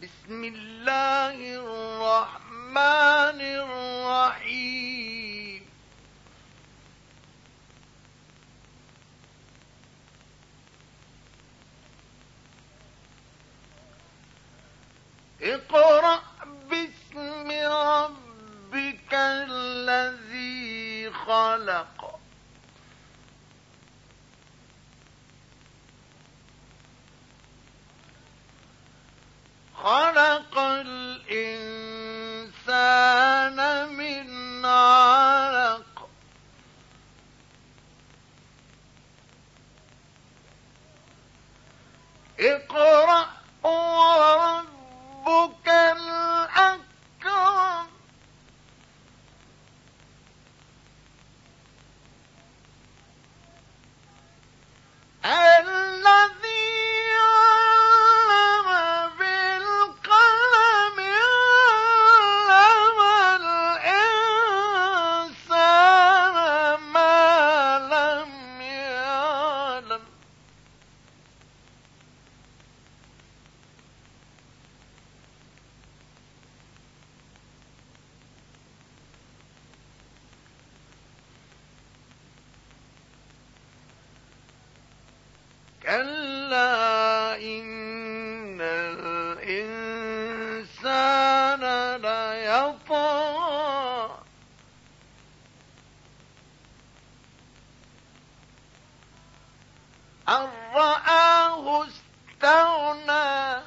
بسم الله الرحمن الرحيم. اقرأ خلق الإنسان من علق. اقرأ كلا إن الإنسان ليطغى. أن رآه استغنى.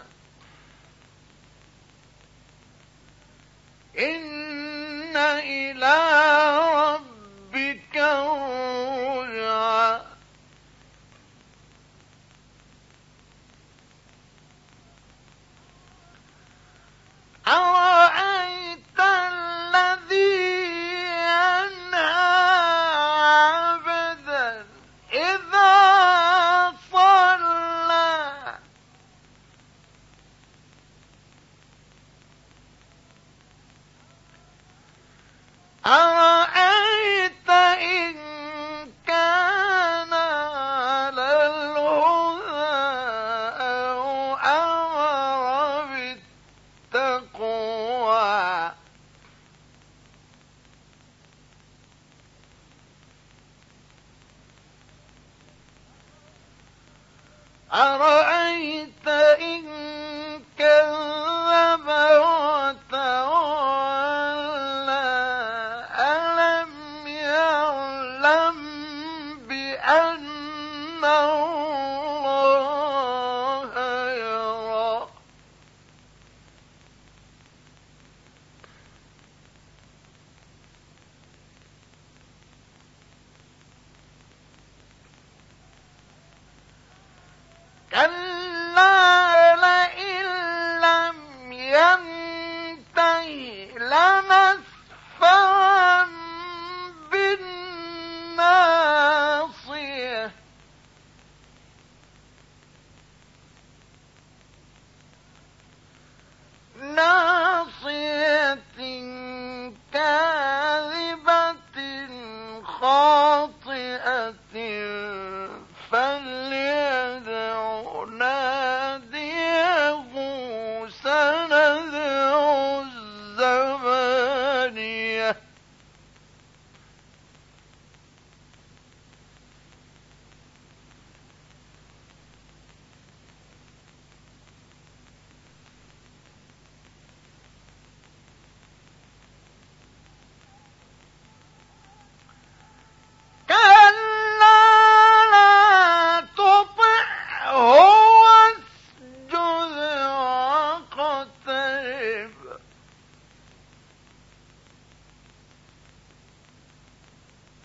إن إلى أرأيت كلا